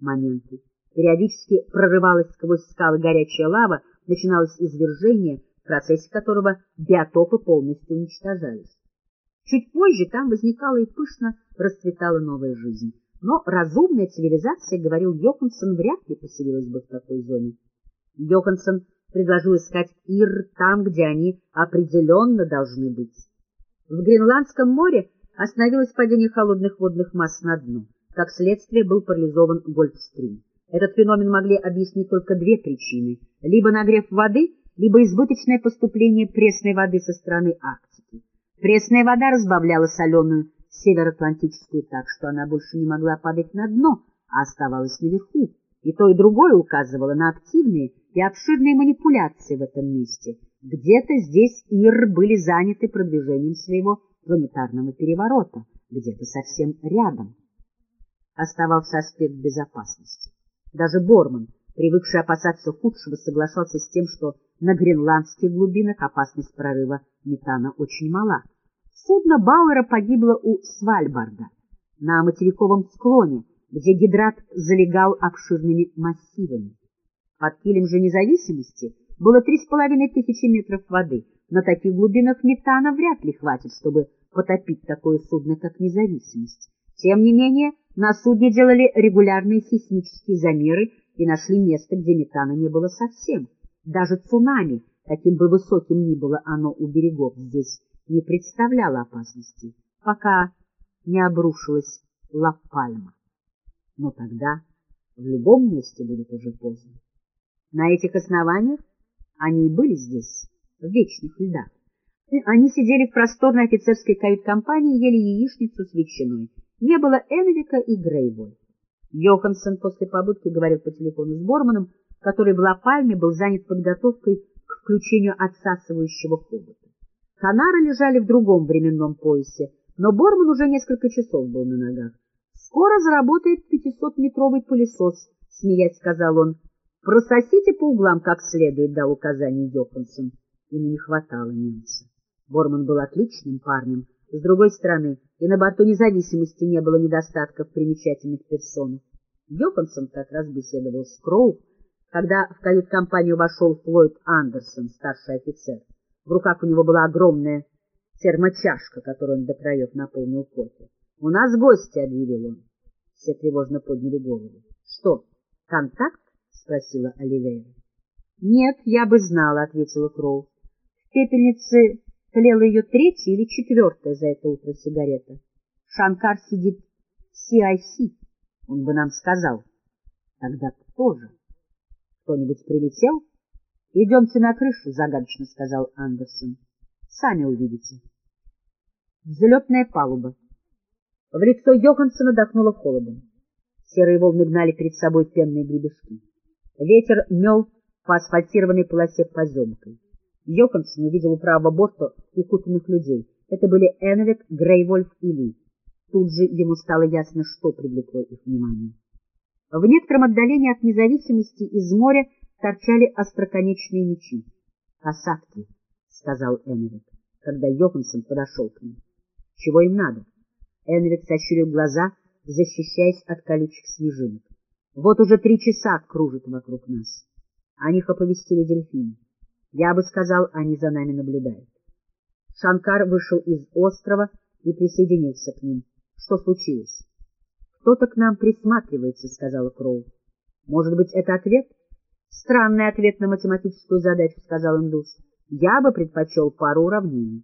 моменты. Периодически прорывалась сквозь скалы горячая лава, начиналось извержение, в процессе которого биотопы полностью уничтожались. Чуть позже там возникала и пышно расцветала новая жизнь. Но разумная цивилизация, говорил Йоханссон, вряд ли поселилась бы в такой зоне. Йоханссон предложил искать Ир там, где они определенно должны быть. В Гренландском море остановилось падение холодных водных масс на дно. Как следствие был парализован Гольфстрим. Этот феномен могли объяснить только две причины. Либо нагрев воды, либо избыточное поступление пресной воды со стороны Арктики. Пресная вода разбавляла соленую североатлантическую так, что она больше не могла падать на дно, а оставалась наверху. И то, и другое указывало на активные и обширные манипуляции в этом месте. Где-то здесь Ир были заняты продвижением своего планетарного переворота, где-то совсем рядом. Оставался аспект безопасности. Даже Борман, привыкший опасаться худшего, соглашался с тем, что на гренландских глубинах опасность прорыва метана очень мала. Судно Бауэра погибло у Свальбарда, на материковом склоне, где гидрат залегал обширными массивами. Под килем же независимости было три с половиной тысячи метров воды. На таких глубинах метана вряд ли хватит, чтобы потопить такое судно, как независимость. Тем не менее, на судне делали регулярные сейсмические замеры и нашли место, где метана не было совсем. Даже цунами, каким бы высоким ни было оно у берегов, здесь не представляло опасности, пока не обрушилась Ла-Пальма. Но тогда в любом месте будет уже поздно. На этих основаниях они и были здесь, в вечных льдах. Они сидели в просторной офицерской кают-компании ели яичницу с ветчиной. Не было Энвика и Грейвольфа. Йоханссон после побудки говорил по телефону с Борманом, который в Ла-Пальме был занят подготовкой к включению отсасывающего хобота. Канары лежали в другом временном поясе, но Борман уже несколько часов был на ногах. «Скоро заработает пятисотметровый пылесос», — смеясь сказал он. Прососите по углам как следует, дал указание Йоханссон. Ему не хватало немца. Борман был отличным парнем. С другой стороны, и на борту независимости не было недостатков примечательных персонах. Йоханссон как раз беседовал с Кроу, когда в кают-компанию вошел Флойд Андерсон, старший офицер. В руках у него была огромная термочашка, которую он до краев наполнил кофе. — У нас гости, — объявил он. Все тревожно подняли голову. — Что, контакт? — спросила Оливейра. — Нет, я бы знала, — ответила Кроу. В пепельнице тлела ее третья или четвертая за это утро сигарета. Шанкар сидит в CIC, он бы нам сказал. Тогда кто же? Кто-нибудь прилетел? — Идемте на крышу, — загадочно сказал Андерсон. — Сами увидите. Взлетная палуба. В лицо Йоханссона дохнуло холодом. Серые волны гнали перед собой пенные гребешки. Ветер мел по асфальтированной полосе поземкой. Йоханссон увидел у правого борта укутанных людей. Это были Энвик, Грейвольф и Ли. Тут же ему стало ясно, что привлекло их внимание. В некотором отдалении от независимости из моря торчали остроконечные мечи. «Касатки», — сказал Энвик, когда Йоханссон подошел к ним. «Чего им надо?» Энвик сощурил глаза, защищаясь от колючих снежинок. Вот уже три часа кружат вокруг нас. О них оповестили дельфины. Я бы сказал, они за нами наблюдают. Шанкар вышел из острова и присоединился к ним. Что случилось? Кто-то к нам присматривается, сказала Кроу. Может быть, это ответ? Странный ответ на математическую задачу, сказал индус. Я бы предпочел пару уравнений.